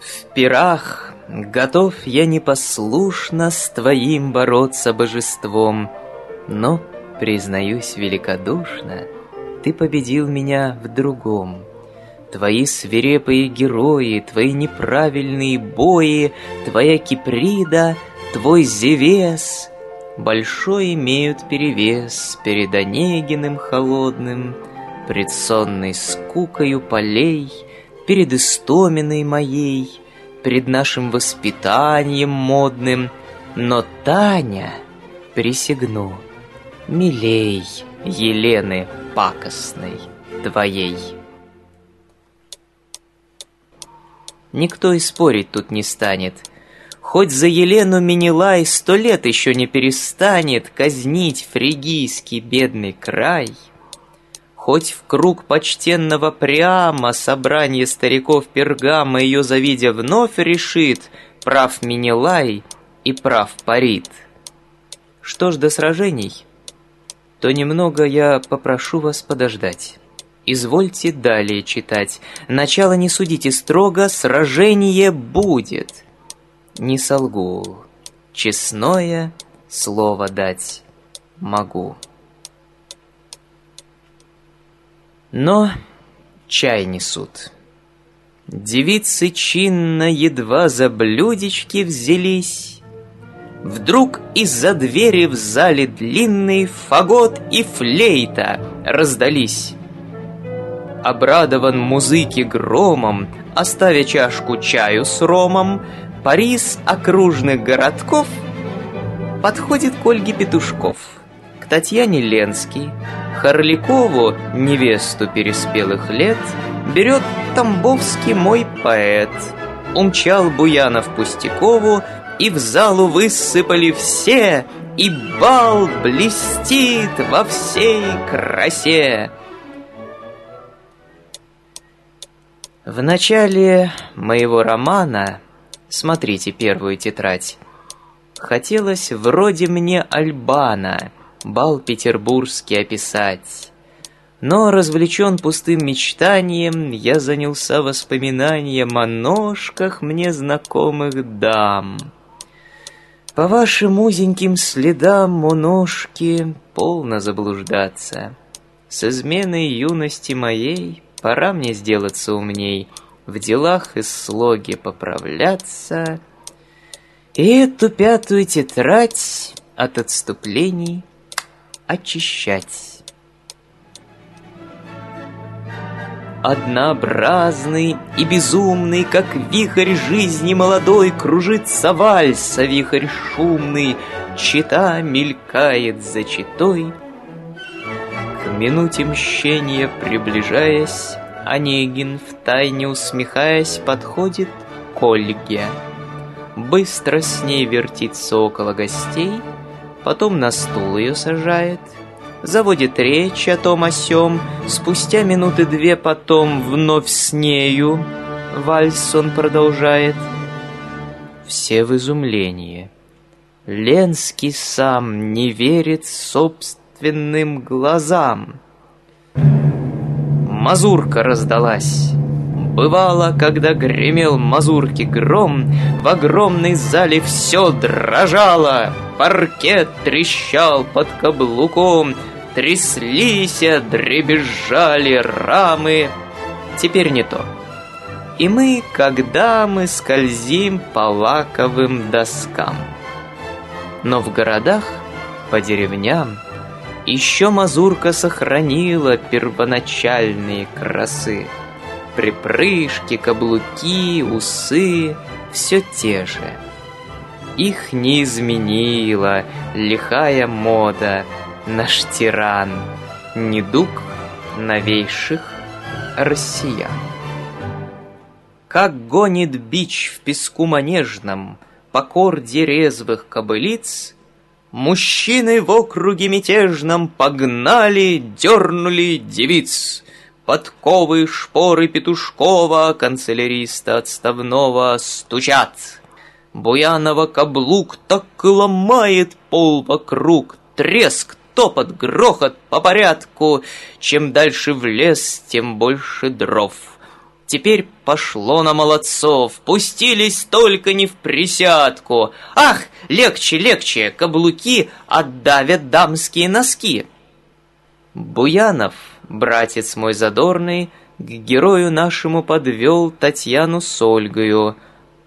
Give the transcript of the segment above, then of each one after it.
В пирах готов я непослушно С твоим бороться божеством, Но, признаюсь великодушно, Ты победил меня в другом. Твои свирепые герои, Твои неправильные бои, Твоя Киприда, Твой Зевес — Большой имеют перевес Перед Онегиным холодным, Пред сонной скукою полей — перед истоминой моей, перед нашим воспитанием модным, но Таня, присягну, милей Елены пакостной твоей. Никто и спорить тут не станет. Хоть за Елену Минилай сто лет еще не перестанет казнить фригийский бедный край — Хоть в круг почтенного прямо собрание стариков Пергама ее завидя вновь решит, прав Минилай и прав Парит. Что ж до сражений, то немного я попрошу вас подождать. Извольте далее читать. Начало не судите строго, сражение будет. Не солгу, честное слово дать могу. Но чай несут. Девицы чинно едва за блюдечки взялись. Вдруг из-за двери в зале длинный фагот и флейта раздались. Обрадован музыки громом, оставя чашку чаю с ромом, Парис окружных городков подходит к Ольге Петушков, Татьяне Ленский, Харликову, невесту переспелых лет, Берет Тамбовский мой поэт. Умчал Буянов Пустякову, И в залу высыпали все, И бал блестит во всей красе. В начале моего романа, смотрите первую тетрадь, Хотелось вроде мне Альбана — бал петербургский описать. Но, развлечен пустым мечтанием, я занялся воспоминанием о ножках мне знакомых дам. По вашим узеньким следам, о ножки, полно заблуждаться. С изменой юности моей пора мне сделаться умней, в делах и слоге поправляться. И эту пятую тетрадь от отступлений — очищать. Однообразный и безумный, как вихрь жизни молодой, Кружится вальса вихрь шумный, Чита мелькает за читой. К минуте мщения приближаясь, Онегин, втайне усмехаясь, подходит к Ольге. Быстро с ней вертится около гостей — потом на стул ее сажает, заводит речь о том о сём, спустя минуты две потом вновь с нею вальс он продолжает. Все в изумлении. Ленский сам не верит собственным глазам. Мазурка раздалась. Бывало, когда гремел мазурки гром, В огромной зале все дрожало, Паркет трещал под каблуком, Тряслись, дребезжали рамы. Теперь не то. И мы, когда мы скользим по лаковым доскам. Но в городах, по деревням, Еще мазурка сохранила первоначальные красы. Припрыжки, каблуки, усы — все те же. Их не изменила лихая мода, наш тиран, недуг новейших россиян. Как гонит бич в песку манежном по корде резвых кобылиц, Мужчины в округе мятежном погнали, дернули девиц. Подковы, шпоры Петушкова, канцеляриста отставного, стучат. Буянова каблук так и ломает пол вокруг. Треск, топот, грохот по порядку. Чем дальше в лес, тем больше дров. Теперь пошло на молодцов, пустились только не в присядку. Ах, легче, легче, каблуки отдавят дамские носки. Буянов, братец мой задорный, к герою нашему подвел Татьяну с Ольгою.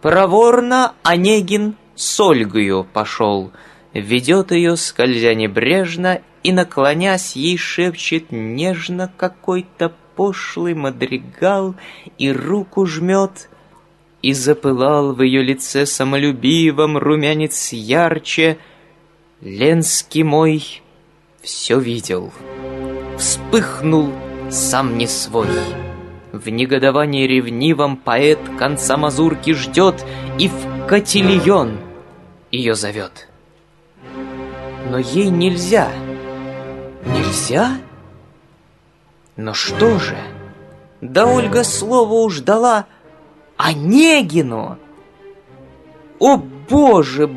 Проворно Онегин с Ольгою пошел, ведет ее, скользя небрежно, и, наклонясь, ей шепчет нежно какой-то пошлый мадригал и руку жмет, и запылал в ее лице самолюбивом румянец ярче. Ленский мой все видел, вспыхнул сам не свой. В негодовании ревнивом поэт конца мазурки ждет и в котельон ее зовет. Но ей нельзя. Нельзя? Но что же? Да Ольга слово уж дала Онегину. О, Боже,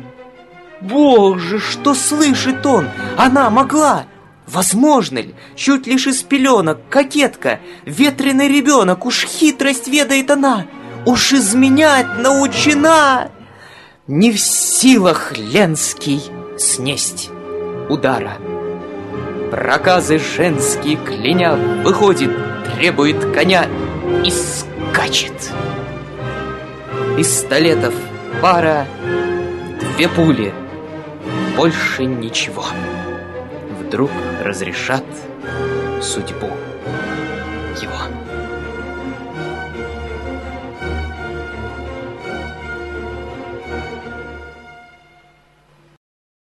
Боже, что слышит он? Она могла! Возможно ли? Чуть лишь из пеленок, кокетка, ветреный ребенок, уж хитрость ведает она, уж изменять научена. Не в силах Ленский снесть удара. Проказы женские кляня выходит, требует коня и скачет. Пистолетов пара, две пули, больше ничего. Вдруг разрешат судьбу его.